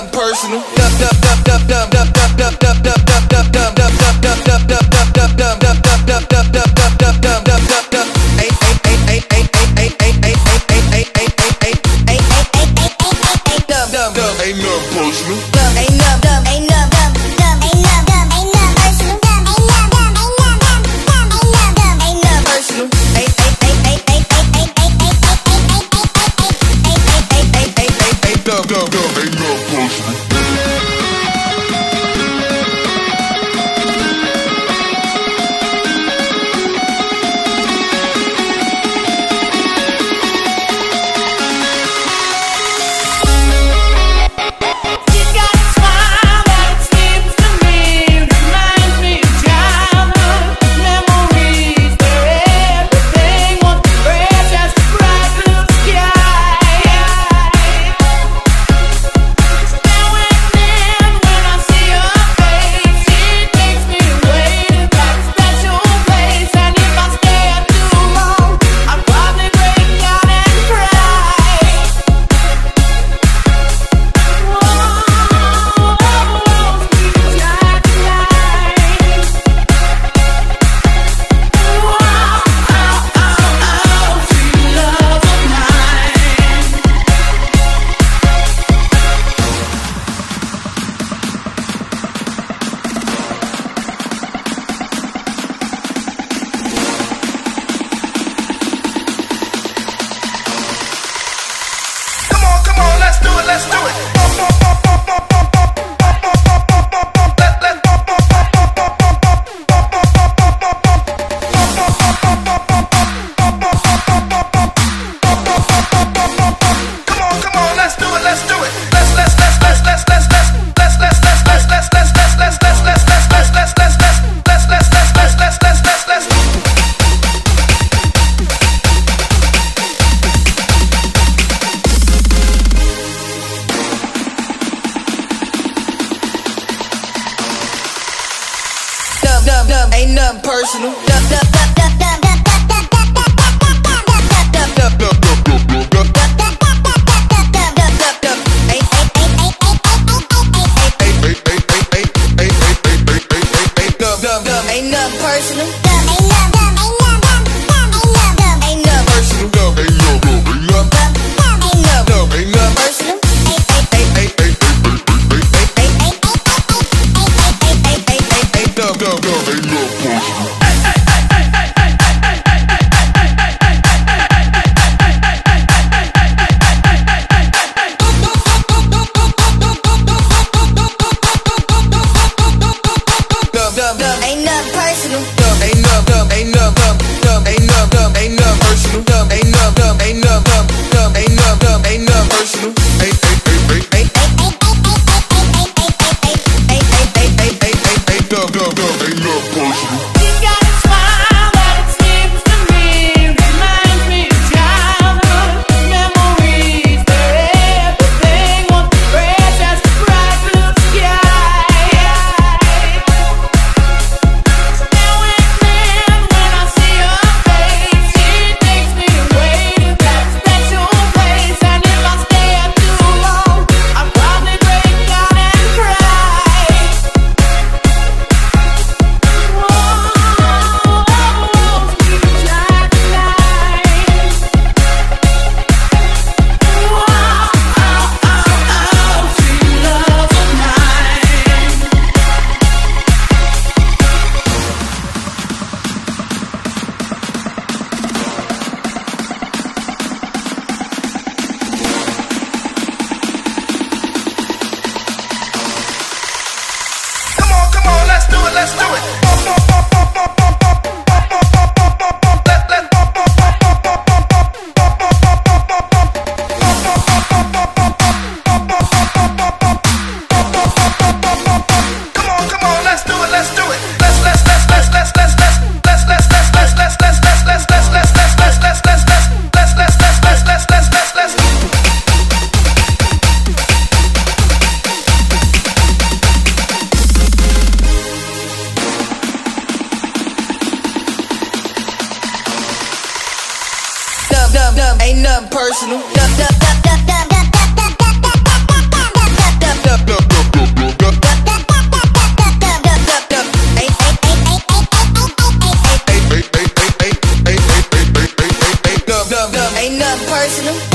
nothing personal. Nothing personal. ain't nothing personal. ain't none, ain't none, ain't none, ain't none, ain't none personal, ain't none, ain't none, ain't none, ain't none. Ain't nothing personal.